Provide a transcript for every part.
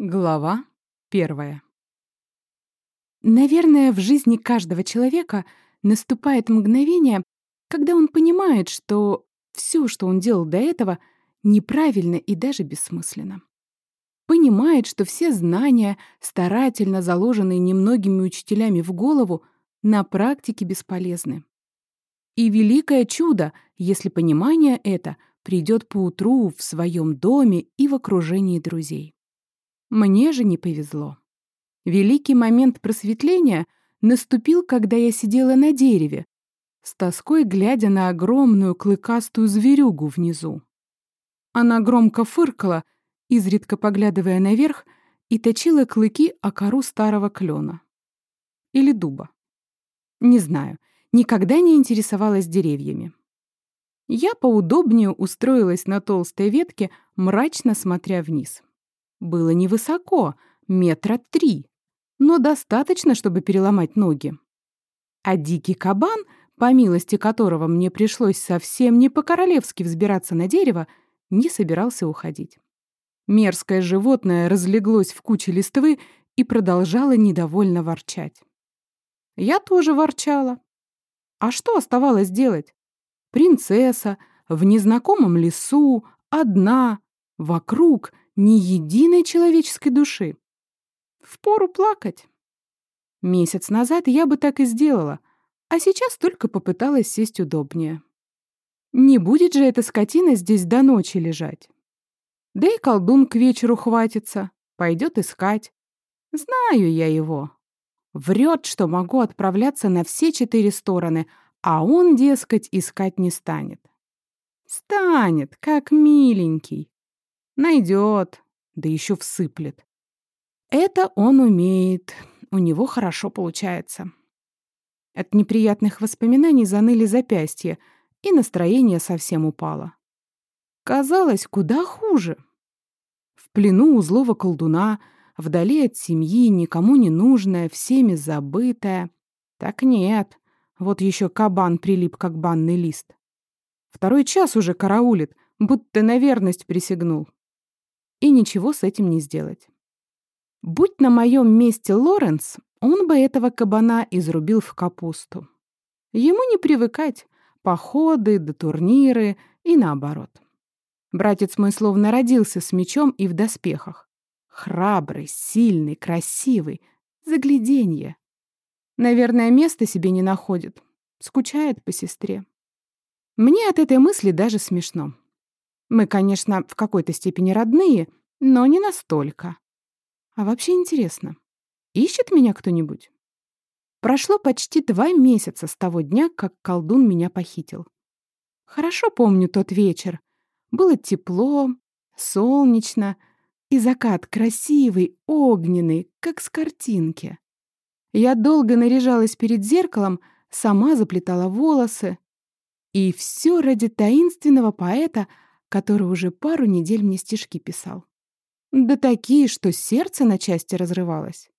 Глава первая. Наверное, в жизни каждого человека наступает мгновение, когда он понимает, что все, что он делал до этого, неправильно и даже бессмысленно. Понимает, что все знания, старательно заложенные немногими учителями в голову, на практике бесполезны. И великое чудо, если понимание это придет поутру в своем доме и в окружении друзей. Мне же не повезло. Великий момент просветления наступил, когда я сидела на дереве, с тоской глядя на огромную клыкастую зверюгу внизу. Она громко фыркала, изредка поглядывая наверх, и точила клыки о кору старого клена. Или дуба. Не знаю, никогда не интересовалась деревьями. Я поудобнее устроилась на толстой ветке, мрачно смотря вниз. Было невысоко, метра три, но достаточно, чтобы переломать ноги. А дикий кабан, по милости которого мне пришлось совсем не по-королевски взбираться на дерево, не собирался уходить. Мерзкое животное разлеглось в куче листвы и продолжало недовольно ворчать. Я тоже ворчала. А что оставалось делать? Принцесса, в незнакомом лесу, одна, вокруг ни единой человеческой души. Впору плакать. Месяц назад я бы так и сделала, а сейчас только попыталась сесть удобнее. Не будет же эта скотина здесь до ночи лежать. Да и колдун к вечеру хватится, пойдет искать. Знаю я его. Врет, что могу отправляться на все четыре стороны, а он, дескать, искать не станет. Станет, как миленький. Найдет, да еще всыплет. Это он умеет, у него хорошо получается. От неприятных воспоминаний заныли запястья, и настроение совсем упало. Казалось, куда хуже. В плену у злого колдуна, вдали от семьи, никому не нужная, всеми забытая. Так нет, вот еще кабан прилип, как банный лист. Второй час уже караулит, будто на верность присягнул и ничего с этим не сделать. Будь на моем месте Лоренс, он бы этого кабана изрубил в капусту. Ему не привыкать, походы да турниры и наоборот. Братец мой словно родился с мечом и в доспехах. Храбрый, сильный, красивый, загляденье. Наверное, места себе не находит, скучает по сестре. Мне от этой мысли даже смешно. Мы, конечно, в какой-то степени родные, но не настолько. А вообще интересно, ищет меня кто-нибудь? Прошло почти два месяца с того дня, как колдун меня похитил. Хорошо помню тот вечер. Было тепло, солнечно, и закат красивый, огненный, как с картинки. Я долго наряжалась перед зеркалом, сама заплетала волосы. И все ради таинственного поэта — который уже пару недель мне стишки писал. Да такие, что сердце на части разрывалось.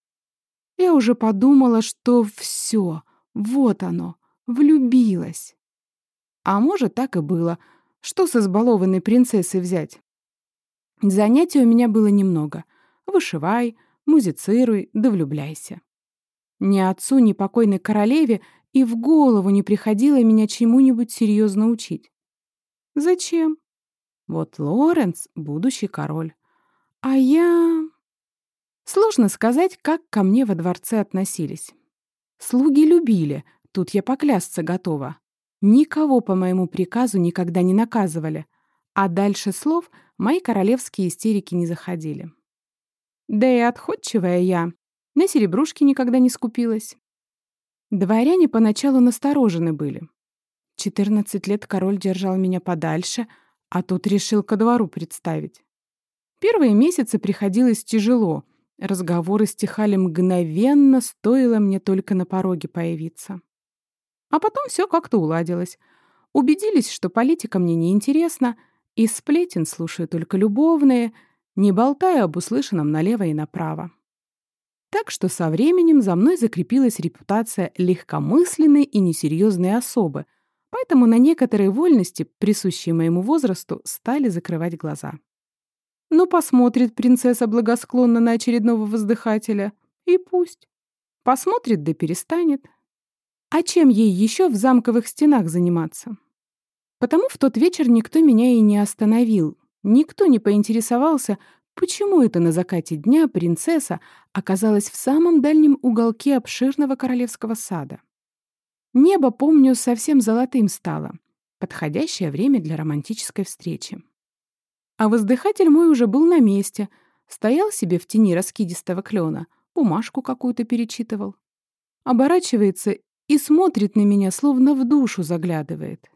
Я уже подумала, что все, вот оно, влюбилась. А может, так и было. Что с избалованной принцессой взять? Занятий у меня было немного. Вышивай, музицируй, да влюбляйся. Ни отцу, ни покойной королеве и в голову не приходило меня чему-нибудь серьезно учить. Зачем? Вот Лоренс — будущий король. А я... Сложно сказать, как ко мне во дворце относились. Слуги любили, тут я поклясться готова. Никого по моему приказу никогда не наказывали, а дальше слов мои королевские истерики не заходили. Да и отходчивая я, на серебрушки никогда не скупилась. Дворяне поначалу насторожены были. Четырнадцать лет король держал меня подальше — а тут решил ко двору представить. Первые месяцы приходилось тяжело. Разговоры стихали мгновенно, стоило мне только на пороге появиться. А потом все как-то уладилось. Убедились, что политика мне не интересна, и сплетен слушаю только любовные, не болтая об услышанном налево и направо. Так что со временем за мной закрепилась репутация легкомысленной и несерьезной особы — Поэтому на некоторые вольности, присущие моему возрасту, стали закрывать глаза. Ну, посмотрит принцесса благосклонно на очередного воздыхателя. И пусть. Посмотрит да перестанет. А чем ей еще в замковых стенах заниматься? Потому в тот вечер никто меня и не остановил. Никто не поинтересовался, почему это на закате дня принцесса оказалась в самом дальнем уголке обширного королевского сада. Небо, помню, совсем золотым стало. Подходящее время для романтической встречи. А воздыхатель мой уже был на месте, стоял себе в тени раскидистого клена, бумажку какую-то перечитывал. Оборачивается и смотрит на меня, словно в душу заглядывает.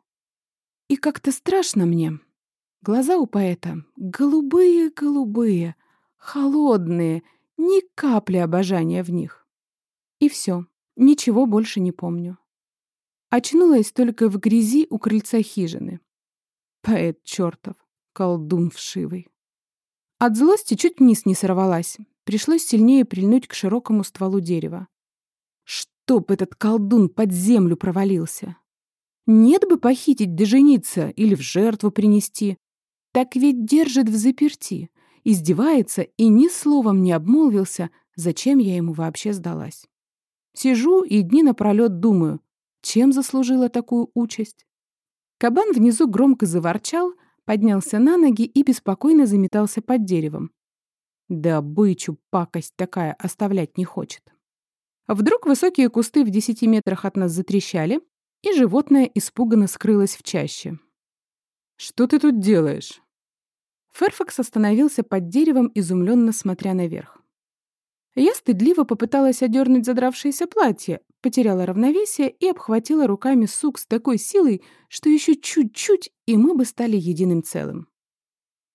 И как-то страшно мне. Глаза у поэта голубые-голубые, холодные, ни капли обожания в них. И все, ничего больше не помню. Очнулась только в грязи у крыльца хижины. Поэт чертов колдун вшивый. От злости чуть вниз не сорвалась. Пришлось сильнее прильнуть к широкому стволу дерева. Чтоб этот колдун под землю провалился. Нет бы похитить да жениться или в жертву принести. Так ведь держит в заперти, издевается и ни словом не обмолвился, зачем я ему вообще сдалась. Сижу и дни напролет думаю, чем заслужила такую участь. Кабан внизу громко заворчал, поднялся на ноги и беспокойно заметался под деревом. Да бычу пакость такая оставлять не хочет. Вдруг высокие кусты в десяти метрах от нас затрещали, и животное испуганно скрылось в чаще. «Что ты тут делаешь?» Ферфакс остановился под деревом, изумленно смотря наверх. Я стыдливо попыталась одернуть задравшееся платье, потеряла равновесие и обхватила руками сук с такой силой, что еще чуть-чуть, и мы бы стали единым целым.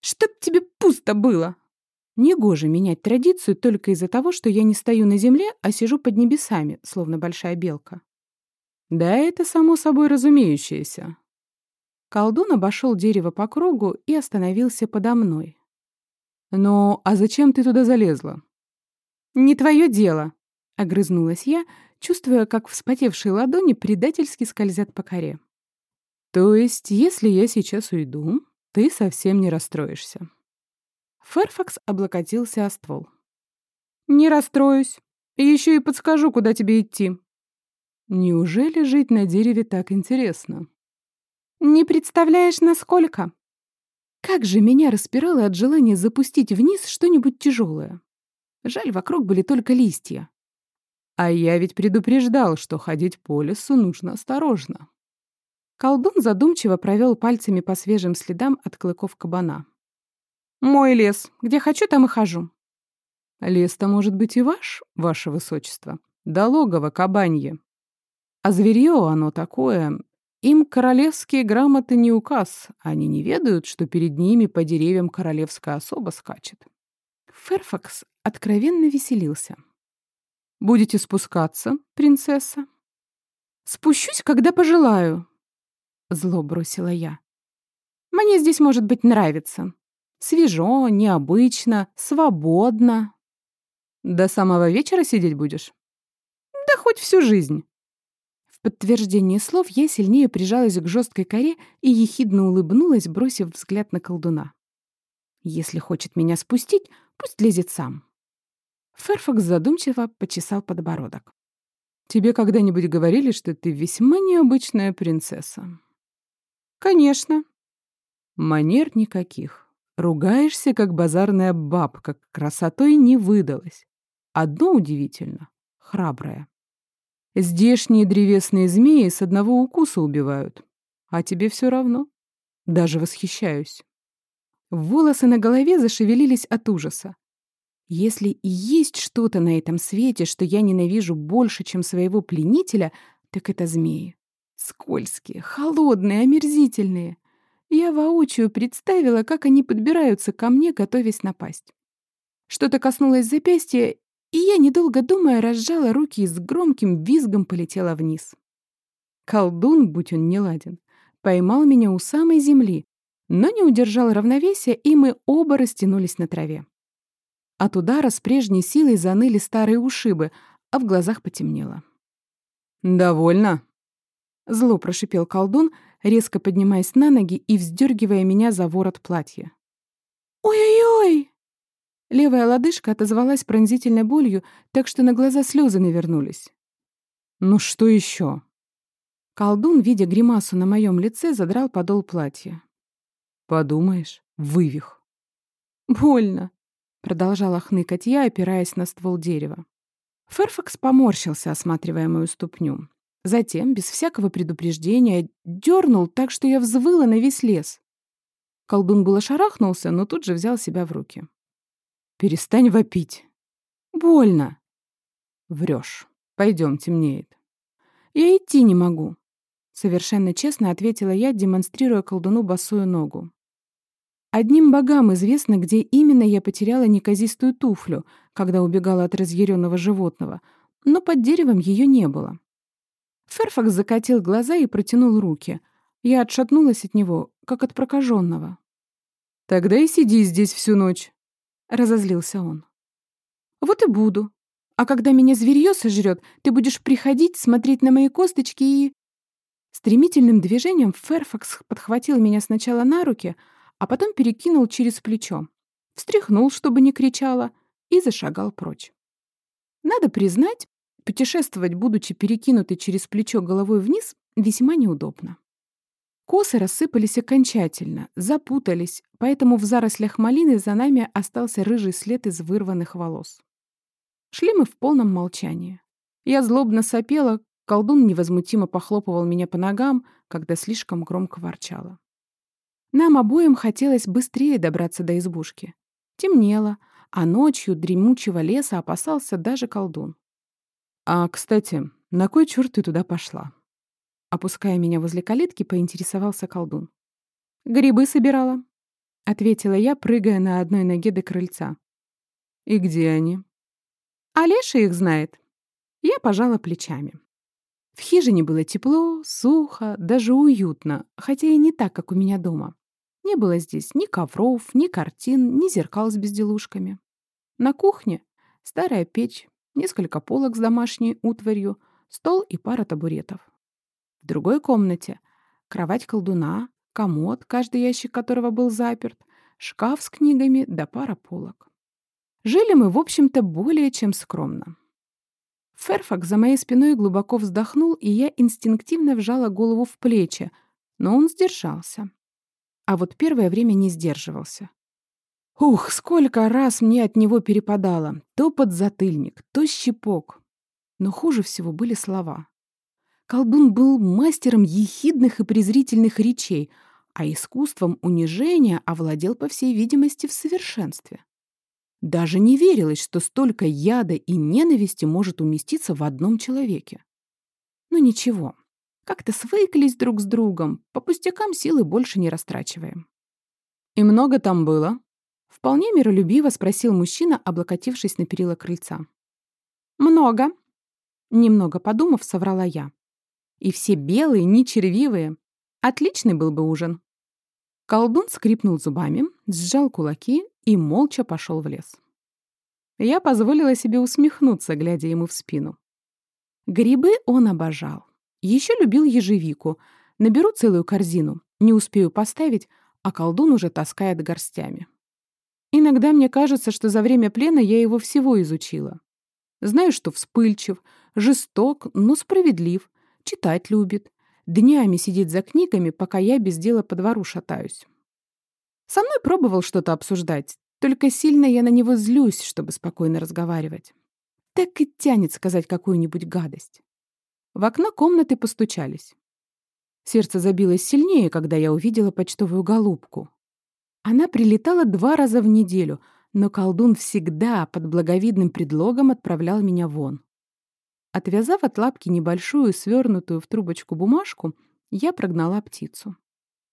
«Чтоб тебе пусто было!» Негоже менять традицию только из-за того, что я не стою на земле, а сижу под небесами, словно большая белка. Да, это само собой разумеющееся. Колдун обошел дерево по кругу и остановился подо мной. «Ну, а зачем ты туда залезла?» «Не твое дело», — огрызнулась я, чувствуя, как вспотевшие ладони предательски скользят по коре. «То есть, если я сейчас уйду, ты совсем не расстроишься?» Ферфакс облокотился о ствол. «Не расстроюсь. Еще и подскажу, куда тебе идти». «Неужели жить на дереве так интересно?» «Не представляешь, насколько!» Как же меня распирало от желания запустить вниз что-нибудь тяжелое. Жаль, вокруг были только листья. А я ведь предупреждал, что ходить по лесу нужно осторожно. Колдун задумчиво провел пальцами по свежим следам от клыков кабана. «Мой лес. Где хочу, там и хожу». «Лес-то может быть и ваш, ваше высочество. Да логово кабанье. А зверье оно такое. Им королевские грамоты не указ. Они не ведают, что перед ними по деревьям королевская особа скачет». Ферфакс откровенно веселился. «Будете спускаться, принцесса?» «Спущусь, когда пожелаю», — зло бросила я. «Мне здесь, может быть, нравится. Свежо, необычно, свободно». «До самого вечера сидеть будешь?» «Да хоть всю жизнь». В подтверждение слов я сильнее прижалась к жесткой коре и ехидно улыбнулась, бросив взгляд на колдуна. «Если хочет меня спустить, пусть лезет сам». Ферфакс задумчиво почесал подбородок. «Тебе когда-нибудь говорили, что ты весьма необычная принцесса?» «Конечно». «Манер никаких. Ругаешься, как базарная бабка, красотой не выдалась. Одно удивительно — храбрая. Здешние древесные змеи с одного укуса убивают. А тебе все равно. Даже восхищаюсь». Волосы на голове зашевелились от ужаса. Если и есть что-то на этом свете, что я ненавижу больше, чем своего пленителя, так это змеи. Скользкие, холодные, омерзительные. Я воочию представила, как они подбираются ко мне, готовясь напасть. Что-то коснулось запястья, и я, недолго думая, разжала руки и с громким визгом полетела вниз. Колдун, будь он неладен, поймал меня у самой земли, но не удержал равновесия, и мы оба растянулись на траве. От удара с прежней силой заныли старые ушибы, а в глазах потемнело. «Довольно?» Зло прошипел колдун, резко поднимаясь на ноги и вздергивая меня за ворот платья. «Ой-ой-ой!» Левая лодыжка отозвалась пронзительной болью, так что на глаза слезы навернулись. «Ну что еще? Колдун, видя гримасу на моем лице, задрал подол платья. «Подумаешь, вывих». «Больно», — продолжала хныкать я, опираясь на ствол дерева. Ферфакс поморщился, осматривая мою ступню. Затем, без всякого предупреждения, дернул так, что я взвыла на весь лес. Колдун было шарахнулся, но тут же взял себя в руки. «Перестань вопить!» «Больно!» «Врешь. Пойдем, темнеет». «Я идти не могу», — совершенно честно ответила я, демонстрируя колдуну босую ногу. Одним богам известно, где именно я потеряла неказистую туфлю, когда убегала от разъяренного животного, но под деревом ее не было. Ферфакс закатил глаза и протянул руки. Я отшатнулась от него, как от прокаженного. «Тогда и сиди здесь всю ночь», — разозлился он. «Вот и буду. А когда меня зверьё сожрет, ты будешь приходить, смотреть на мои косточки и...» Стремительным движением Ферфакс подхватил меня сначала на руки, а потом перекинул через плечо, встряхнул, чтобы не кричала, и зашагал прочь. Надо признать, Путешествовать, будучи перекинутой через плечо головой вниз, весьма неудобно. Косы рассыпались окончательно, запутались, поэтому в зарослях малины за нами остался рыжий след из вырванных волос. Шли мы в полном молчании. Я злобно сопела, колдун невозмутимо похлопывал меня по ногам, когда слишком громко ворчала. Нам обоим хотелось быстрее добраться до избушки. Темнело, а ночью дремучего леса опасался даже колдун. «А, кстати, на кой черт ты туда пошла?» Опуская меня возле калитки, поинтересовался колдун. «Грибы собирала», — ответила я, прыгая на одной ноге до крыльца. «И где они?» «А Леша их знает». Я пожала плечами. В хижине было тепло, сухо, даже уютно, хотя и не так, как у меня дома. Не было здесь ни ковров, ни картин, ни зеркал с безделушками. На кухне старая печь, несколько полок с домашней утварью, стол и пара табуретов. В другой комнате кровать колдуна, комод, каждый ящик которого был заперт, шкаф с книгами да пара полок. Жили мы, в общем-то, более чем скромно. Ферфак за моей спиной глубоко вздохнул, и я инстинктивно вжала голову в плечи, но он сдержался. А вот первое время не сдерживался. Ух, сколько раз мне от него перепадало. То подзатыльник, то щепок. Но хуже всего были слова. Колдун был мастером ехидных и презрительных речей, а искусством унижения овладел, по всей видимости, в совершенстве. Даже не верилось, что столько яда и ненависти может уместиться в одном человеке. Но ничего, как-то свыклись друг с другом, по пустякам силы больше не растрачиваем. «И много там было?» Вполне миролюбиво спросил мужчина, облокотившись на перила крыльца. «Много», — немного подумав, соврала я. «И все белые, не червивые. Отличный был бы ужин». Колдун скрипнул зубами, сжал кулаки и молча пошел в лес. Я позволила себе усмехнуться, глядя ему в спину. Грибы он обожал. Еще любил ежевику. Наберу целую корзину, не успею поставить, а колдун уже таскает горстями. Иногда мне кажется, что за время плена я его всего изучила. Знаю, что вспыльчив, жесток, но справедлив, читать любит, днями сидит за книгами, пока я без дела по двору шатаюсь. Со мной пробовал что-то обсуждать, только сильно я на него злюсь, чтобы спокойно разговаривать. Так и тянет сказать какую-нибудь гадость. В окно комнаты постучались. Сердце забилось сильнее, когда я увидела почтовую голубку. Она прилетала два раза в неделю, но колдун всегда под благовидным предлогом отправлял меня вон. Отвязав от лапки небольшую, свернутую в трубочку бумажку, я прогнала птицу.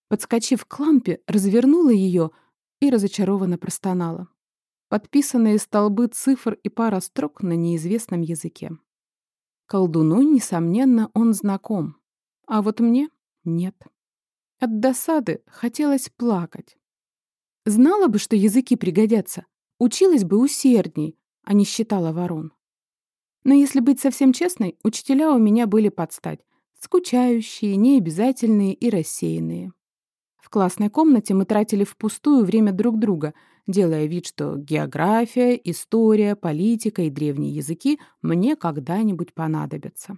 Подскочив к лампе, развернула ее и разочарованно простонала. Подписанные столбы цифр и пара строк на неизвестном языке. Колдуну, несомненно, он знаком, а вот мне — нет. От досады хотелось плакать. Знала бы, что языки пригодятся, училась бы усердней, а не считала ворон. Но если быть совсем честной, учителя у меня были под стать. Скучающие, необязательные и рассеянные. В классной комнате мы тратили впустую время друг друга, делая вид, что география, история, политика и древние языки мне когда-нибудь понадобятся.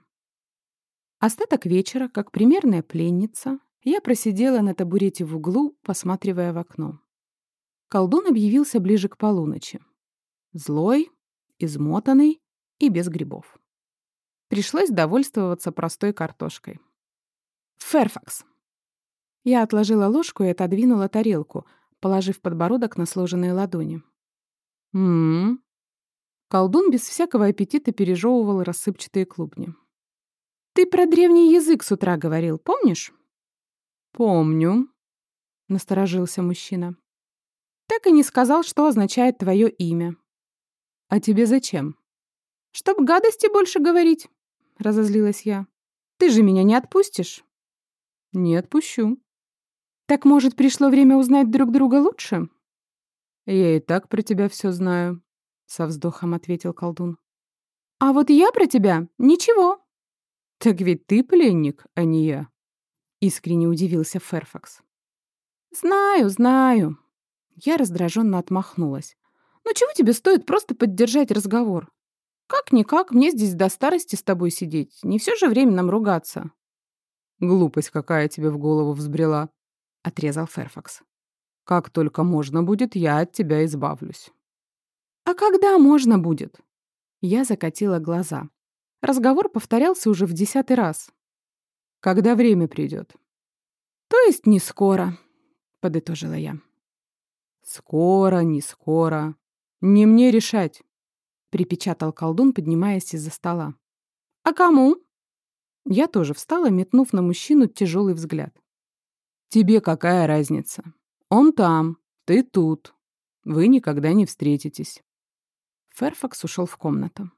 Остаток вечера, как примерная пленница, я просидела на табурете в углу, посматривая в окно. Колдун объявился ближе к полуночи. Злой, измотанный и без грибов. Пришлось довольствоваться простой картошкой. «Ферфакс!» Я отложила ложку и отодвинула тарелку, положив подбородок на сложенные ладони. «М-м-м». Колдун без всякого аппетита пережевывал рассыпчатые клубни. «Ты про древний язык с утра говорил, помнишь?» «Помню», — насторожился мужчина. «Так и не сказал, что означает твое имя». «А тебе зачем?» «Чтоб гадости больше говорить», — разозлилась я. «Ты же меня не отпустишь?» «Не отпущу». «Так, может, пришло время узнать друг друга лучше?» «Я и так про тебя все знаю», — со вздохом ответил колдун. «А вот я про тебя ничего». «Так ведь ты пленник, а не я», — искренне удивился Ферфакс. «Знаю, знаю». Я раздраженно отмахнулась. «Ну чего тебе стоит просто поддержать разговор? Как-никак, мне здесь до старости с тобой сидеть. Не все же время нам ругаться». «Глупость какая тебе в голову взбрела», — отрезал Ферфакс. «Как только можно будет, я от тебя избавлюсь». «А когда можно будет?» Я закатила глаза. Разговор повторялся уже в десятый раз. «Когда время придет?» «То есть не скоро», — подытожила я. «Скоро, не скоро. Не мне решать», — припечатал колдун, поднимаясь из-за стола. «А кому?» Я тоже встала, метнув на мужчину тяжелый взгляд. «Тебе какая разница? Он там, ты тут. Вы никогда не встретитесь». Ферфакс ушел в комнату.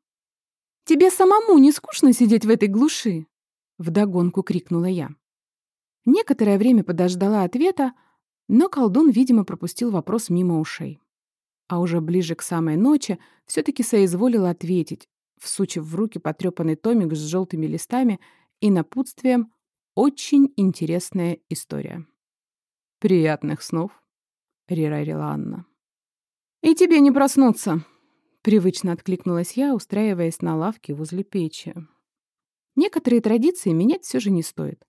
«Тебе самому не скучно сидеть в этой глуши?» Вдогонку крикнула я. Некоторое время подождала ответа, но колдун, видимо, пропустил вопрос мимо ушей. А уже ближе к самой ночи все-таки соизволил ответить, всучив в руки потрепанный томик с желтыми листами и напутствием «Очень интересная история». «Приятных снов», — рерарила Анна. «И тебе не проснуться», — привычно откликнулась я, устраиваясь на лавке возле печи. Некоторые традиции менять все же не стоит.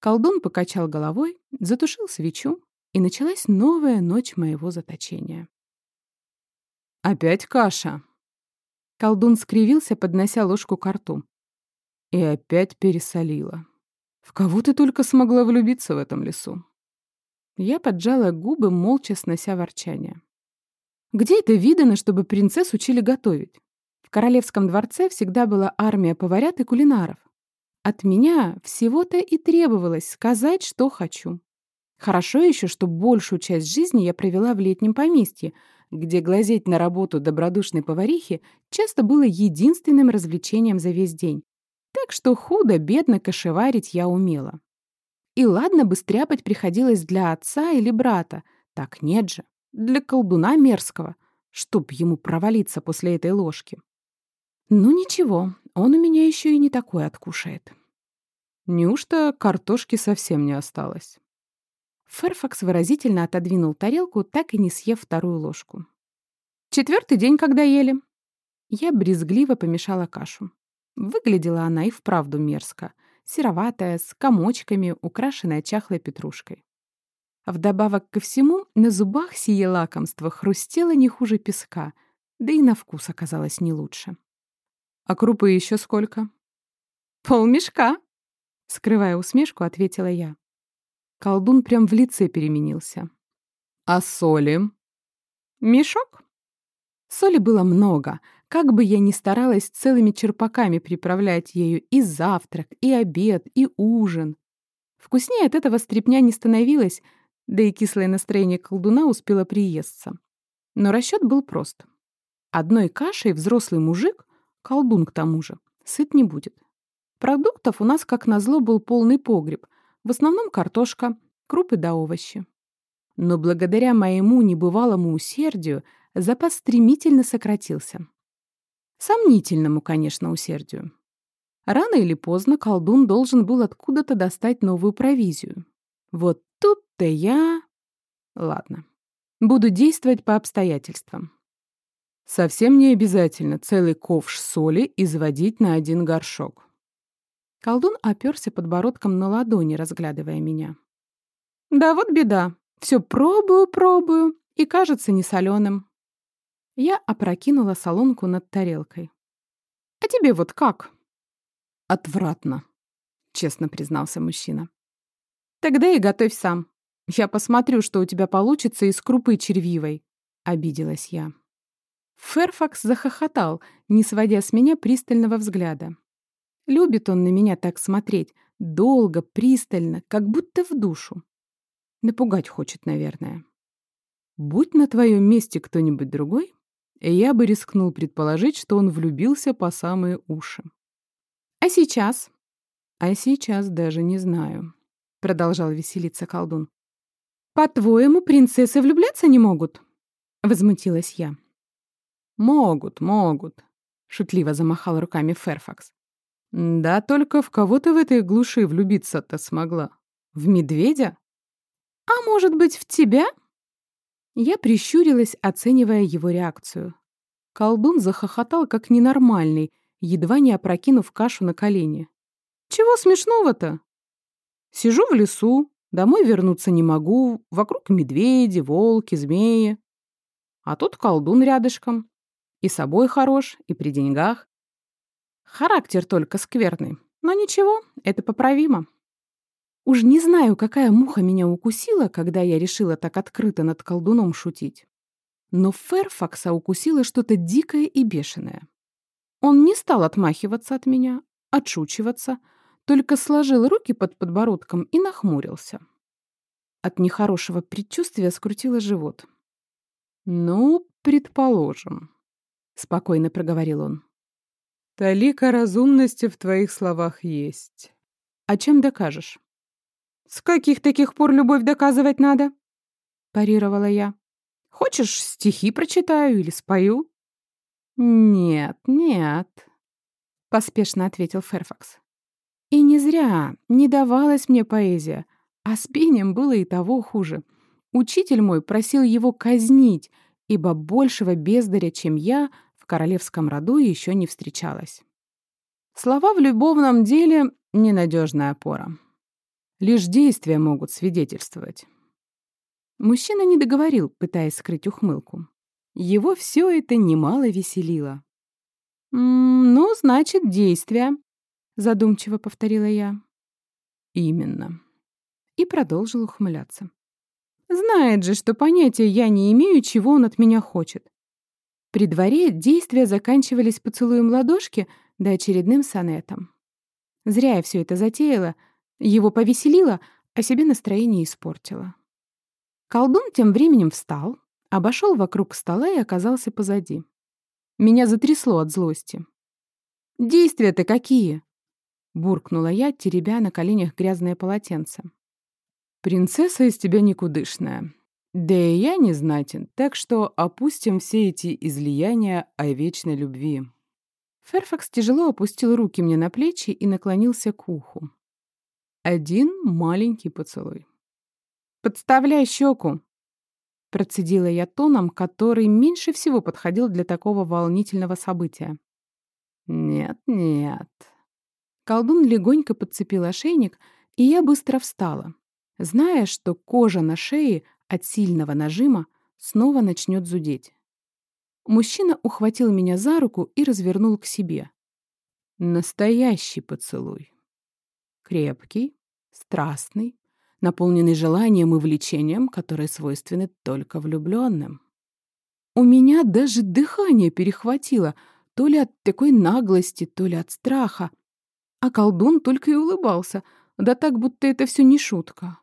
Колдун покачал головой, затушил свечу, и началась новая ночь моего заточения. «Опять каша!» Колдун скривился, поднося ложку к рту. И опять пересолила. «В кого ты только смогла влюбиться в этом лесу?» Я поджала губы, молча снося ворчание. Где это видано, чтобы принцесс учили готовить? В королевском дворце всегда была армия поварят и кулинаров. От меня всего-то и требовалось сказать, что хочу. Хорошо еще, что большую часть жизни я провела в летнем поместье, где глазеть на работу добродушной поварихи часто было единственным развлечением за весь день. Так что худо-бедно кошеварить я умела. И ладно бы стряпать приходилось для отца или брата, так нет же для колдуна мерзкого, чтоб ему провалиться после этой ложки. Ну ничего, он у меня еще и не такой откушает. Неужто картошки совсем не осталось? Ферфакс выразительно отодвинул тарелку, так и не съев вторую ложку. Четвертый день, когда ели. Я брезгливо помешала кашу. Выглядела она и вправду мерзко. Сероватая, с комочками, украшенная чахлой петрушкой. Вдобавок ко всему, на зубах сие лакомство хрустело не хуже песка, да и на вкус оказалось не лучше. «А крупы еще сколько?» «Полмешка», — скрывая усмешку, ответила я. Колдун прям в лице переменился. «А соли?» «Мешок?» Соли было много. Как бы я ни старалась целыми черпаками приправлять ею и завтрак, и обед, и ужин. Вкуснее от этого стряпня не становилось, да и кислое настроение колдуна успело приесться. Но расчет был прост. Одной кашей взрослый мужик, колдун к тому же, сыт не будет. Продуктов у нас, как назло, был полный погреб. В основном картошка, крупы да овощи. Но благодаря моему небывалому усердию запас стремительно сократился. Сомнительному, конечно, усердию. Рано или поздно колдун должен был откуда-то достать новую провизию. Вот Тут-то я... Ладно. Буду действовать по обстоятельствам. Совсем не обязательно целый ковш соли изводить на один горшок. Колдун оперся подбородком на ладони, разглядывая меня. Да вот беда. Все пробую, пробую, и кажется несоленым. Я опрокинула солонку над тарелкой. А тебе вот как? Отвратно, честно признался мужчина. Тогда и готовь сам. Я посмотрю, что у тебя получится из крупы червивой, обиделась я. Ферфакс захохотал, не сводя с меня пристального взгляда. Любит он на меня так смотреть, долго, пристально, как будто в душу. Напугать хочет, наверное. Будь на твоем месте кто-нибудь другой, я бы рискнул предположить, что он влюбился по самые уши. А сейчас? А сейчас даже не знаю, продолжал веселиться колдун. По-твоему, принцессы влюбляться не могут? Возмутилась я. Могут, могут, шутливо замахал руками Ферфакс. Да только в кого ты в этой глуши влюбиться-то смогла? В медведя? А может быть, в тебя? Я прищурилась, оценивая его реакцию. Колдун захохотал, как ненормальный, едва не опрокинув кашу на колени. «Чего смешного-то? Сижу в лесу, домой вернуться не могу, вокруг медведи, волки, змеи. А тут колдун рядышком. И собой хорош, и при деньгах. Характер только скверный. Но ничего, это поправимо. Уж не знаю, какая муха меня укусила, когда я решила так открыто над колдуном шутить. Но Ферфакса укусило что-то дикое и бешеное. Он не стал отмахиваться от меня, отшучиваться, только сложил руки под подбородком и нахмурился. От нехорошего предчувствия скрутило живот. «Ну, предположим», — спокойно проговорил он. «Талика разумности в твоих словах есть. А чем докажешь?» «С каких таких пор любовь доказывать надо?» — парировала я. «Хочешь, стихи прочитаю или спою?» «Нет, нет», — поспешно ответил Ферфакс. «И не зря не давалась мне поэзия, а с пением было и того хуже. Учитель мой просил его казнить, ибо большего бездаря, чем я, в королевском роду еще не встречалась. Слова в любовном деле — ненадежная опора. Лишь действия могут свидетельствовать. Мужчина не договорил, пытаясь скрыть ухмылку. Его все это немало веселило. «М -м, «Ну, значит, действия», — задумчиво повторила я. «Именно». И продолжил ухмыляться. «Знает же, что понятия я не имею, чего он от меня хочет. При дворе действия заканчивались поцелуем ладошки да очередным сонетом. Зря я все это затеяла — его повеселило, а себе настроение испортило. Колдун тем временем встал, обошел вокруг стола и оказался позади. Меня затрясло от злости. «Действия-то какие?» — буркнула я, теребя на коленях грязное полотенце. «Принцесса из тебя никудышная. Да и я не знатен, так что опустим все эти излияния о вечной любви». Ферфакс тяжело опустил руки мне на плечи и наклонился к уху. Один маленький поцелуй. «Подставляй щеку!» Процедила я тоном, который меньше всего подходил для такого волнительного события. «Нет, нет». Колдун легонько подцепил ошейник, и я быстро встала, зная, что кожа на шее от сильного нажима снова начнет зудеть. Мужчина ухватил меня за руку и развернул к себе. Настоящий поцелуй. Крепкий, страстный, наполненный желанием и влечением, которые свойственны только влюбленным. У меня даже дыхание перехватило, то ли от такой наглости, то ли от страха. А колдун только и улыбался, да так, будто это все не шутка.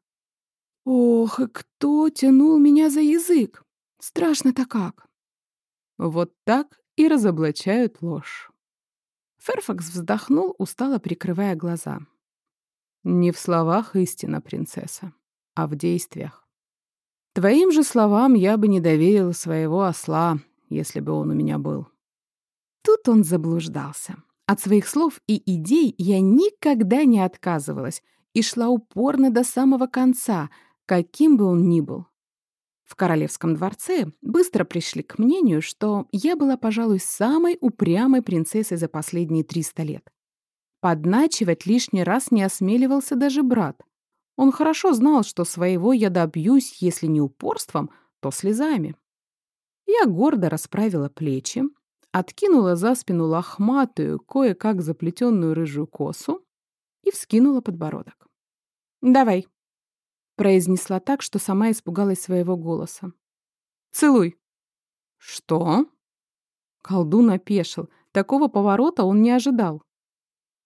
Ох, и кто тянул меня за язык? Страшно-то как. Вот так и разоблачают ложь. Ферфакс вздохнул, устало прикрывая глаза. Не в словах истина, принцесса, а в действиях. Твоим же словам я бы не доверила своего осла, если бы он у меня был. Тут он заблуждался. От своих слов и идей я никогда не отказывалась и шла упорно до самого конца, каким бы он ни был. В королевском дворце быстро пришли к мнению, что я была, пожалуй, самой упрямой принцессой за последние 300 лет. Подначивать лишний раз не осмеливался даже брат. Он хорошо знал, что своего я добьюсь, если не упорством, то слезами. Я гордо расправила плечи, откинула за спину лохматую, кое-как заплетенную рыжую косу и вскинула подбородок. «Давай», — произнесла так, что сама испугалась своего голоса. «Целуй». «Что?» Колдун опешил. Такого поворота он не ожидал.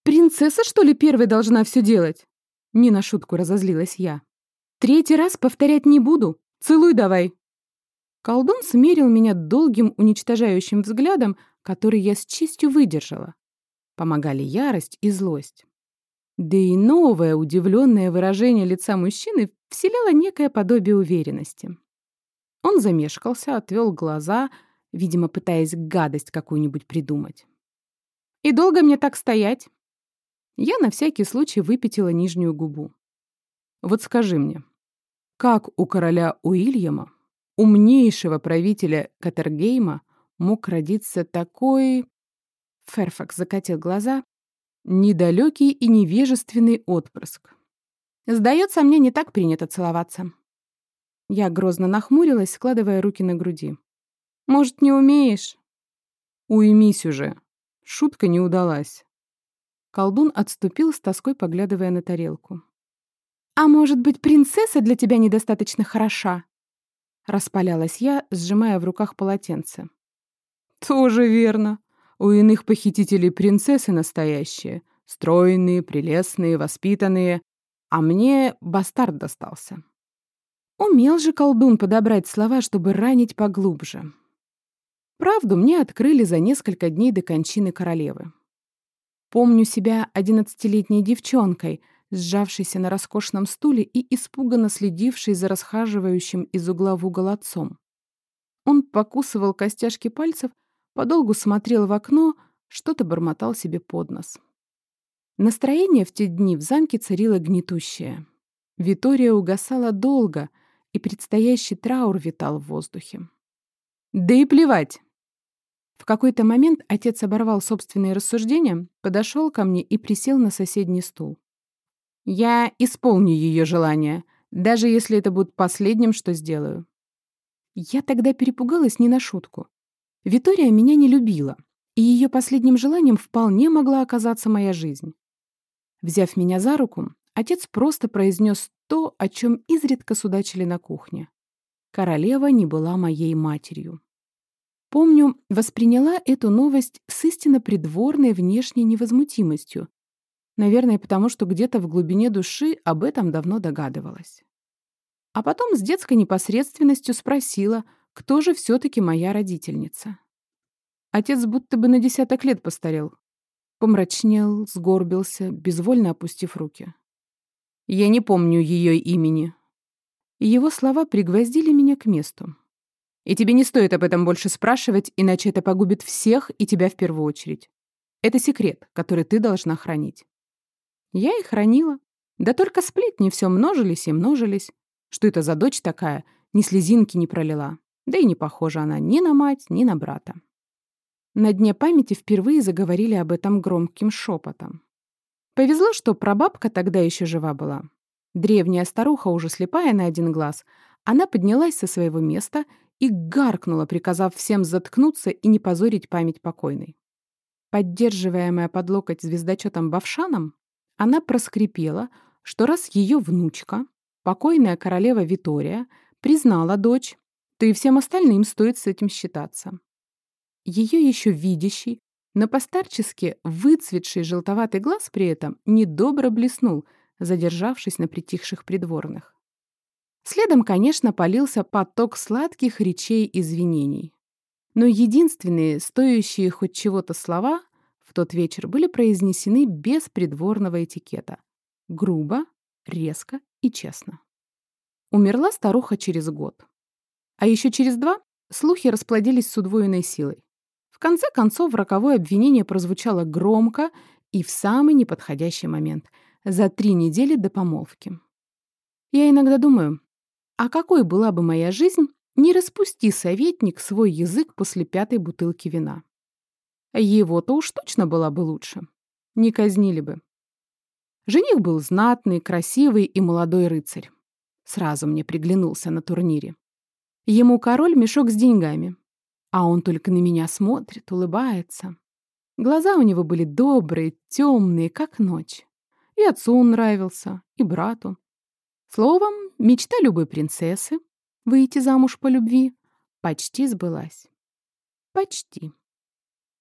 «Принцесса, что ли, первой должна все делать?» Не на шутку разозлилась я. «Третий раз повторять не буду. Целуй давай». Колдун смерил меня долгим уничтожающим взглядом, который я с честью выдержала. Помогали ярость и злость. Да и новое удивленное выражение лица мужчины вселяло некое подобие уверенности. Он замешкался, отвел глаза, видимо, пытаясь гадость какую-нибудь придумать. «И долго мне так стоять?» Я на всякий случай выпятила нижнюю губу. «Вот скажи мне, как у короля Уильяма умнейшего правителя Катергейма мог родиться такой... Ферфакс закатил глаза. Недалекий и невежественный отпрыск. Сдается мне, не так принято целоваться. Я грозно нахмурилась, складывая руки на груди. Может, не умеешь? Уймись уже. Шутка не удалась. Колдун отступил с тоской, поглядывая на тарелку. «А может быть, принцесса для тебя недостаточно хороша?» Распалялась я, сжимая в руках полотенце. «Тоже верно. У иных похитителей принцессы настоящие. Стройные, прелестные, воспитанные. А мне бастард достался». Умел же колдун подобрать слова, чтобы ранить поглубже. Правду мне открыли за несколько дней до кончины королевы. Помню себя одиннадцатилетней девчонкой — сжавшийся на роскошном стуле и испуганно следивший за расхаживающим из угла в угол отцом. Он покусывал костяшки пальцев, подолгу смотрел в окно, что-то бормотал себе под нос. Настроение в те дни в замке царило гнетущее. Витория угасала долго, и предстоящий траур витал в воздухе. «Да и плевать!» В какой-то момент отец оборвал собственные рассуждения, подошел ко мне и присел на соседний стул. Я исполню ее желание, даже если это будет последним, что сделаю. Я тогда перепугалась не на шутку. Витория меня не любила, и ее последним желанием вполне могла оказаться моя жизнь. Взяв меня за руку, отец просто произнес то, о чем изредка судачили на кухне. Королева не была моей матерью. Помню, восприняла эту новость с истинно придворной внешней невозмутимостью, Наверное, потому что где-то в глубине души об этом давно догадывалась. А потом с детской непосредственностью спросила, кто же все-таки моя родительница. Отец будто бы на десяток лет постарел. Помрачнел, сгорбился, безвольно опустив руки. Я не помню ее имени. его слова пригвоздили меня к месту. И тебе не стоит об этом больше спрашивать, иначе это погубит всех и тебя в первую очередь. Это секрет, который ты должна хранить. Я и хранила. Да только сплетни все множились и множились. Что это за дочь такая, ни слезинки не пролила. Да и не похожа она ни на мать, ни на брата. На дне памяти впервые заговорили об этом громким шепотом. Повезло, что прабабка тогда еще жива была. Древняя старуха, уже слепая на один глаз, она поднялась со своего места и гаркнула, приказав всем заткнуться и не позорить память покойной. Поддерживаемая под локоть звездочетом Бавшаном, она проскрипела, что раз ее внучка, покойная королева Витория, признала дочь, то и всем остальным стоит с этим считаться. Ее еще видящий, но постарчески выцветший желтоватый глаз при этом недобро блеснул, задержавшись на притихших придворных. Следом, конечно, полился поток сладких речей извинений. Но единственные, стоящие хоть чего-то слова, в тот вечер были произнесены без придворного этикета. Грубо, резко и честно. Умерла старуха через год. А еще через два слухи расплодились с удвоенной силой. В конце концов, роковое обвинение прозвучало громко и в самый неподходящий момент, за три недели до помолвки. Я иногда думаю, А какой была бы моя жизнь, не распусти советник свой язык после пятой бутылки вина. Его-то уж точно была бы лучше. Не казнили бы. Жених был знатный, красивый и молодой рыцарь. Сразу мне приглянулся на турнире. Ему король мешок с деньгами. А он только на меня смотрит, улыбается. Глаза у него были добрые, темные, как ночь. И отцу он нравился, и брату. Словом, мечта любой принцессы — выйти замуж по любви — почти сбылась. Почти.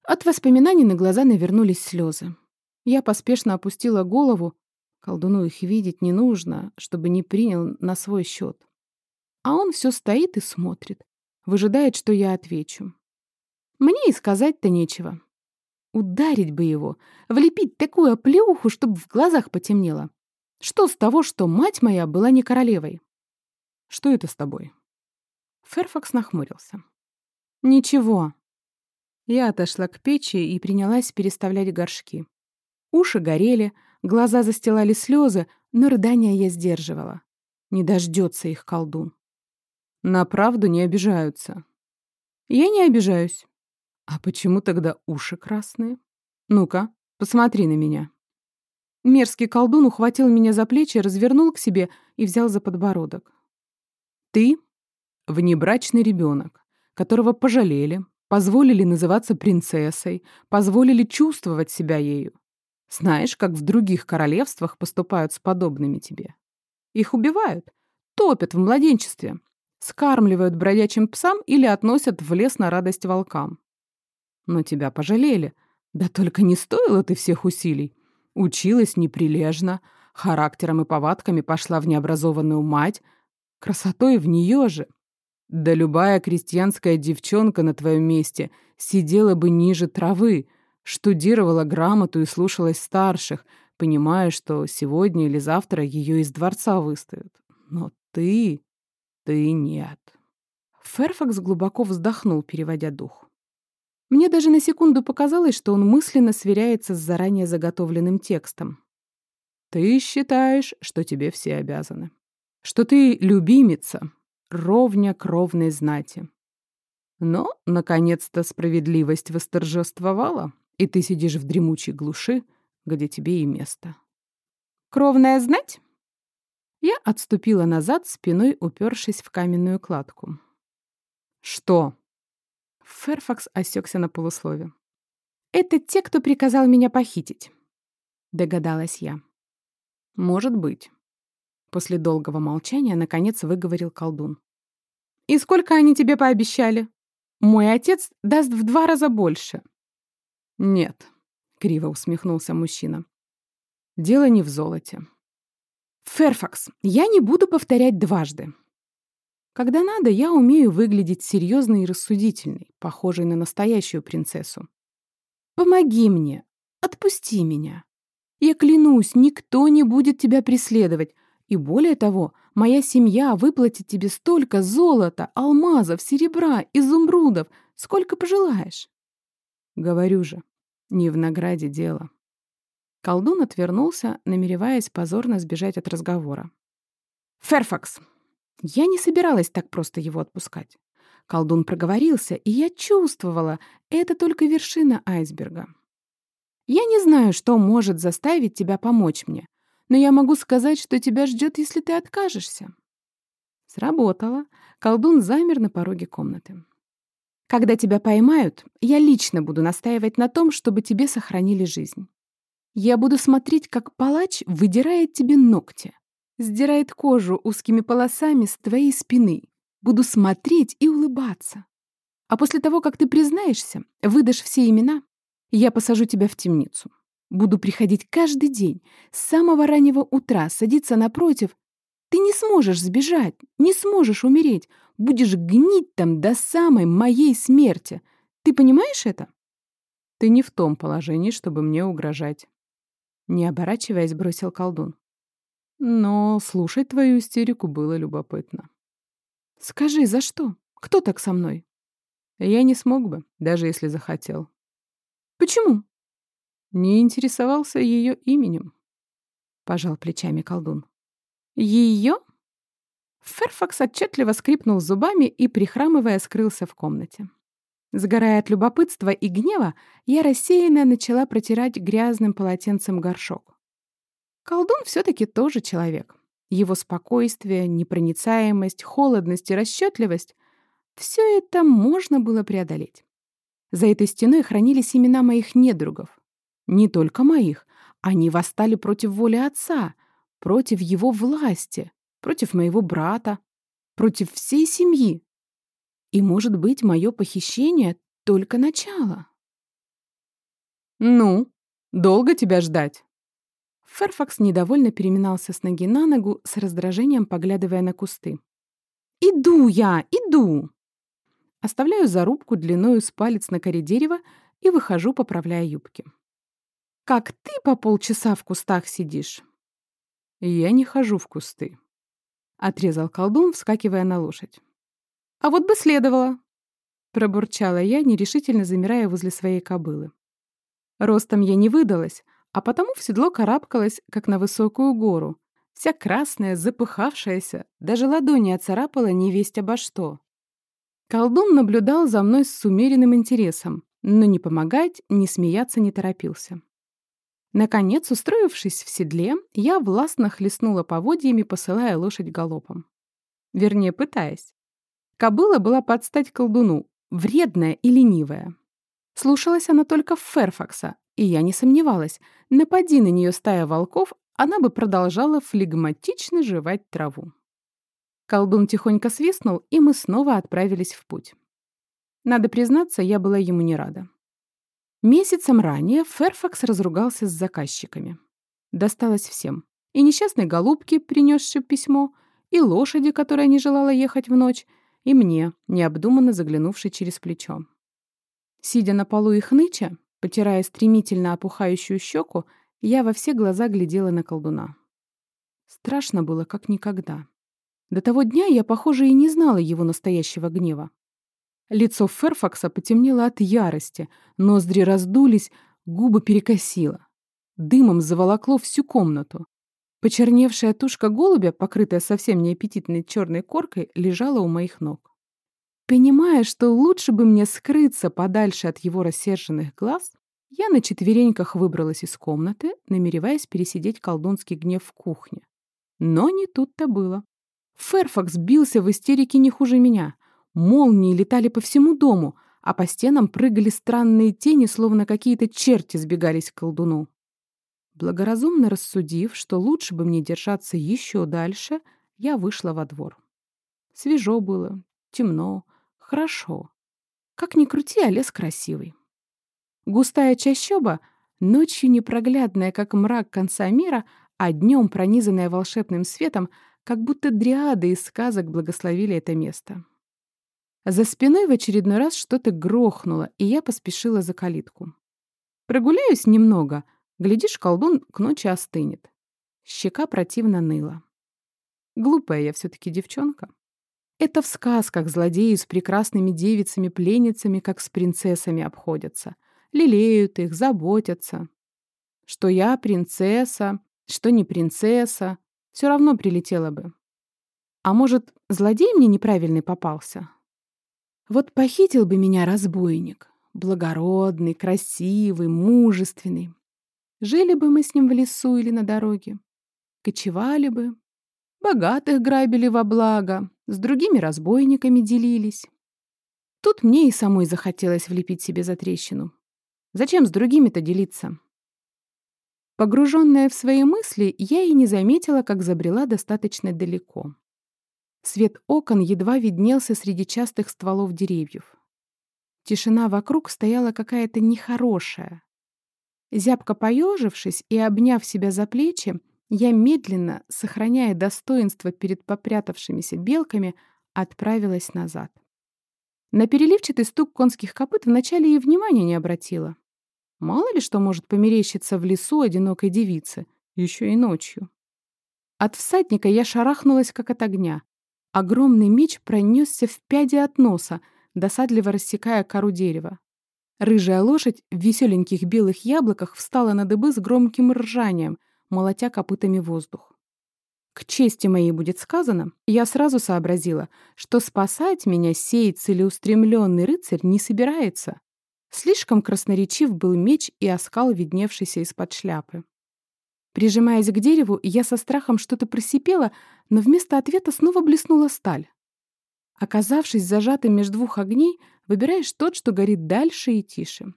От воспоминаний на глаза навернулись слезы. Я поспешно опустила голову. Колдуну их видеть не нужно, чтобы не принял на свой счет. А он все стоит и смотрит, выжидает, что я отвечу. Мне и сказать-то нечего. Ударить бы его, влепить такую оплеуху, чтобы в глазах потемнело. Что с того, что мать моя была не королевой? Что это с тобой? Ферфакс нахмурился. Ничего. Я отошла к печи и принялась переставлять горшки. Уши горели, глаза застилали слезы, но рыдания я сдерживала. Не дождется их колдун. На правду не обижаются. Я не обижаюсь. А почему тогда уши красные? Ну-ка, посмотри на меня. Мерзкий колдун ухватил меня за плечи, развернул к себе и взял за подбородок. Ты — внебрачный ребенок, которого пожалели, позволили называться принцессой, позволили чувствовать себя ею. Знаешь, как в других королевствах поступают с подобными тебе? Их убивают, топят в младенчестве, скармливают бродячим псам или относят в лес на радость волкам. Но тебя пожалели. Да только не стоило ты всех усилий. Училась неприлежно, характером и повадками пошла в необразованную мать, красотой в нее же. Да любая крестьянская девчонка на твоем месте сидела бы ниже травы, штудировала грамоту и слушалась старших, понимая, что сегодня или завтра ее из дворца выставят. Но ты... ты нет. Ферфакс глубоко вздохнул, переводя дух. Мне даже на секунду показалось, что он мысленно сверяется с заранее заготовленным текстом. Ты считаешь, что тебе все обязаны. Что ты любимица, ровня кровной знати. Но, наконец-то, справедливость восторжествовала, и ты сидишь в дремучей глуши, где тебе и место. Кровная знать? Я отступила назад, спиной упершись в каменную кладку. Что? Ферфакс осекся на полуслове. «Это те, кто приказал меня похитить», — догадалась я. «Может быть». После долгого молчания, наконец, выговорил колдун. «И сколько они тебе пообещали? Мой отец даст в два раза больше». «Нет», — криво усмехнулся мужчина. «Дело не в золоте». «Ферфакс, я не буду повторять дважды. Когда надо, я умею выглядеть серьезной и рассудительной, похожей на настоящую принцессу. Помоги мне, отпусти меня. Я клянусь, никто не будет тебя преследовать, и более того, моя семья выплатит тебе столько золота, алмазов, серебра, изумрудов, сколько пожелаешь. Говорю же, не в награде дело. Колдун отвернулся, намереваясь позорно сбежать от разговора. «Ферфакс, я не собиралась так просто его отпускать. Колдун проговорился, и я чувствовала, это только вершина айсберга. Я не знаю, что может заставить тебя помочь мне, но я могу сказать, что тебя ждет, если ты откажешься. Сработало. Колдун замер на пороге комнаты. Когда тебя поймают, я лично буду настаивать на том, чтобы тебе сохранили жизнь. Я буду смотреть, как палач выдирает тебе ногти, сдирает кожу узкими полосами с твоей спины. Буду смотреть и улыбаться. А после того, как ты признаешься, выдашь все имена, я посажу тебя в темницу. Буду приходить каждый день, с самого раннего утра, садиться напротив. Ты не сможешь сбежать, не сможешь умереть. Будешь гнить там до самой моей смерти. Ты понимаешь это? Ты не в том положении, чтобы мне угрожать. Не оборачиваясь, бросил колдун. Но слушать твою истерику было любопытно. Скажи, за что? Кто так со мной? Я не смог бы, даже если захотел. Почему? Не интересовался ее именем. Пожал плечами колдун. Ее? Ферфакс отчетливо скрипнул зубами и, прихрамывая, скрылся в комнате. Сгорая от любопытства и гнева, я рассеянно начала протирать грязным полотенцем горшок. Колдун все-таки тоже человек. Его спокойствие, непроницаемость, холодность и расчетливость — все это можно было преодолеть. За этой стеной хранились имена моих недругов. Не только моих. Они восстали против воли отца, против его власти, против моего брата, против всей семьи. И, может быть, мое похищение — только начало. «Ну, долго тебя ждать?» Ферфакс недовольно переминался с ноги на ногу, с раздражением поглядывая на кусты. «Иду я, иду!» Оставляю зарубку длиною с палец на коре дерева и выхожу, поправляя юбки. «Как ты по полчаса в кустах сидишь?» «Я не хожу в кусты», — отрезал колдун, вскакивая на лошадь. «А вот бы следовало!» — пробурчала я, нерешительно замирая возле своей кобылы. Ростом я не выдалась, а потому в седло карабкалась, как на высокую гору. Вся красная, запыхавшаяся, даже ладони оцарапала невесть обо что. Колдун наблюдал за мной с умеренным интересом, но ни помогать, ни смеяться не торопился. Наконец, устроившись в седле, я властно хлестнула поводьями, посылая лошадь галопом. Вернее, пытаясь. Кобыла была под стать колдуну, вредная и ленивая. Слушалась она только Ферфакса, и я не сомневалась, напади на нее стая волков, она бы продолжала флегматично жевать траву. Колдун тихонько свистнул, и мы снова отправились в путь. Надо признаться, я была ему не рада. Месяцем ранее Ферфакс разругался с заказчиками. Досталось всем. И несчастной голубке, принесшей письмо, и лошади, которая не желала ехать в ночь, и мне, необдуманно заглянувшей через плечо. Сидя на полу и хныча, Потирая стремительно опухающую щеку, я во все глаза глядела на колдуна. Страшно было, как никогда. До того дня я, похоже, и не знала его настоящего гнева. Лицо Ферфакса потемнело от ярости, ноздри раздулись, губы перекосило. Дымом заволокло всю комнату. Почерневшая тушка голубя, покрытая совсем неаппетитной черной коркой, лежала у моих ног. Понимая, что лучше бы мне скрыться подальше от его рассерженных глаз, я на четвереньках выбралась из комнаты, намереваясь пересидеть колдунский гнев в кухне. Но не тут-то было. Ферфакс бился в истерике не хуже меня. Молнии летали по всему дому, а по стенам прыгали странные тени, словно какие-то черти сбегались к колдуну. Благоразумно рассудив, что лучше бы мне держаться еще дальше, я вышла во двор. Свежо было, темно, Хорошо. Как ни крути, а лес красивый. Густая чащоба, ночью непроглядная, как мрак конца мира, а днем пронизанная волшебным светом, как будто дриады из сказок благословили это место. За спиной в очередной раз что-то грохнуло, и я поспешила за калитку. Прогуляюсь немного, глядишь, колдун к ночи остынет. Щека противно ныла. Глупая я все-таки девчонка. Это в сказках злодеи с прекрасными девицами-пленницами, как с принцессами, обходятся. Лелеют их, заботятся. Что я принцесса, что не принцесса, все равно прилетела бы. А может, злодей мне неправильный попался? Вот похитил бы меня разбойник. Благородный, красивый, мужественный. Жили бы мы с ним в лесу или на дороге. Кочевали бы, Богатых грабили во благо, с другими разбойниками делились. Тут мне и самой захотелось влепить себе за трещину. Зачем с другими-то делиться? Погруженная в свои мысли, я и не заметила, как забрела достаточно далеко. Свет окон едва виднелся среди частых стволов деревьев. Тишина вокруг стояла какая-то нехорошая. Зябко поежившись и обняв себя за плечи, я медленно, сохраняя достоинство перед попрятавшимися белками, отправилась назад. На переливчатый стук конских копыт вначале и внимания не обратила. Мало ли что может померещиться в лесу одинокой девицы, еще и ночью. От всадника я шарахнулась, как от огня. Огромный меч пронесся в пяди от носа, досадливо рассекая кору дерева. Рыжая лошадь в веселеньких белых яблоках встала на дыбы с громким ржанием, молотя копытами воздух. К чести моей будет сказано, я сразу сообразила, что спасать меня сей целеустремленный рыцарь не собирается. Слишком красноречив был меч и оскал, видневшийся из-под шляпы. Прижимаясь к дереву, я со страхом что-то просипела, но вместо ответа снова блеснула сталь. Оказавшись зажатым между двух огней, выбираешь тот, что горит дальше и тише.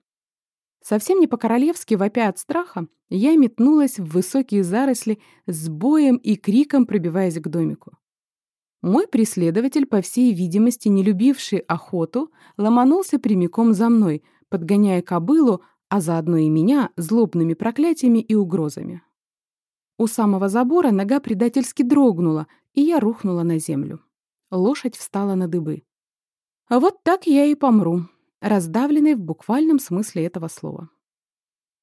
Совсем не по-королевски вопя от страха, я метнулась в высокие заросли с боем и криком пробиваясь к домику. Мой преследователь, по всей видимости, не любивший охоту, ломанулся прямиком за мной, подгоняя кобылу, а заодно и меня, злобными проклятиями и угрозами. У самого забора нога предательски дрогнула, и я рухнула на землю. Лошадь встала на дыбы. А вот так я и помру, раздавленной в буквальном смысле этого слова.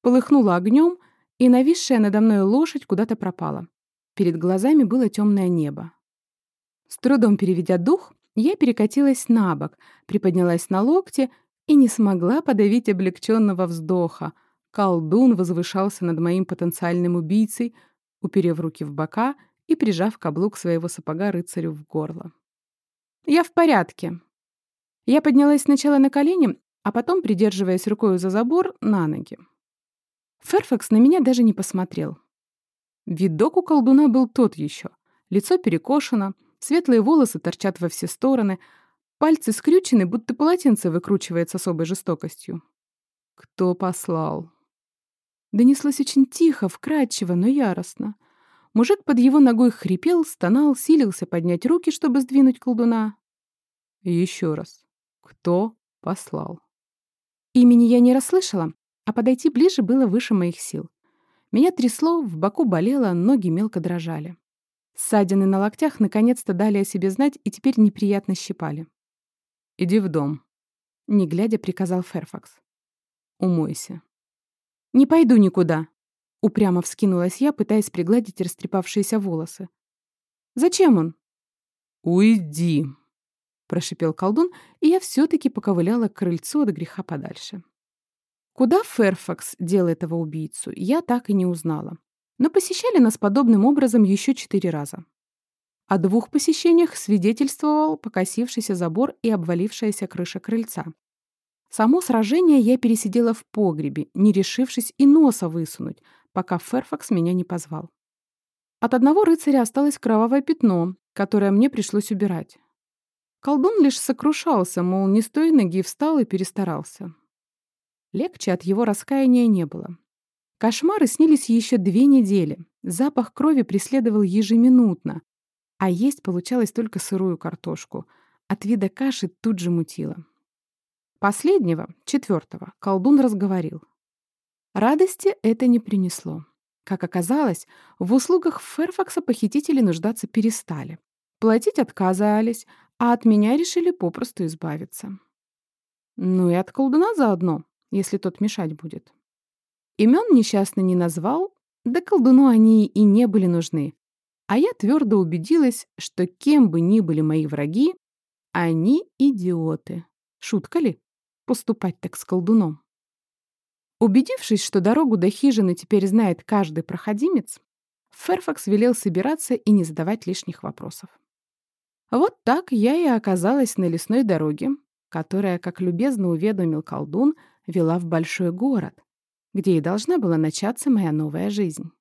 Полыхнула огнем, и нависшая надо мной лошадь куда-то пропала. Перед глазами было темное небо. С трудом переведя дух, я перекатилась на бок, приподнялась на локте и не смогла подавить облегченного вздоха. Колдун возвышался над моим потенциальным убийцей, уперев руки в бока и прижав каблук своего сапога рыцарю в горло. «Я в порядке», я поднялась сначала на колени, а потом, придерживаясь рукой за забор, на ноги. Ферфакс на меня даже не посмотрел. Видок у колдуна был тот еще. Лицо перекошено, светлые волосы торчат во все стороны, пальцы скрючены, будто полотенце выкручивает с особой жестокостью. «Кто послал?» Донеслось очень тихо, вкрадчиво, но яростно. Мужик под его ногой хрипел, стонал, силился поднять руки, чтобы сдвинуть колдуна. Еще раз. Кто послал? Имени я не расслышала, а подойти ближе было выше моих сил. Меня трясло, в боку болело, ноги мелко дрожали. Ссадины на локтях наконец-то дали о себе знать и теперь неприятно щипали. «Иди в дом», — не глядя приказал Ферфакс. «Умойся». «Не пойду никуда», — упрямо вскинулась я, пытаясь пригладить растрепавшиеся волосы. «Зачем он?» «Уйди», — прошипел колдун, и я все-таки поковыляла к крыльцу от греха подальше. Куда Ферфакс дел этого убийцу, я так и не узнала. Но посещали нас подобным образом еще четыре раза. О двух посещениях свидетельствовал покосившийся забор и обвалившаяся крыша крыльца. Само сражение я пересидела в погребе, не решившись и носа высунуть, пока Ферфакс меня не позвал. От одного рыцаря осталось кровавое пятно, которое мне пришлось убирать. Колдун лишь сокрушался, мол, не с той ноги встал и перестарался. Легче от его раскаяния не было. Кошмары снились еще две недели. Запах крови преследовал ежеминутно, а есть получалось только сырую картошку. От вида каши тут же мутило. Последнего, четвертого, колдун разговорил. Радости это не принесло. Как оказалось, в услугах Ферфакса похитители нуждаться перестали. Платить отказались, а от меня решили попросту избавиться. Ну и от колдуна заодно, если тот мешать будет. Имен несчастный не назвал, да колдуну они и не были нужны. А я твердо убедилась, что кем бы ни были мои враги, они идиоты. Шутка ли? Поступать так с колдуном. Убедившись, что дорогу до хижины теперь знает каждый проходимец, Ферфакс велел собираться и не задавать лишних вопросов. Вот так я и оказалась на лесной дороге, которая, как любезно уведомил колдун, вела в большой город, где и должна была начаться моя новая жизнь.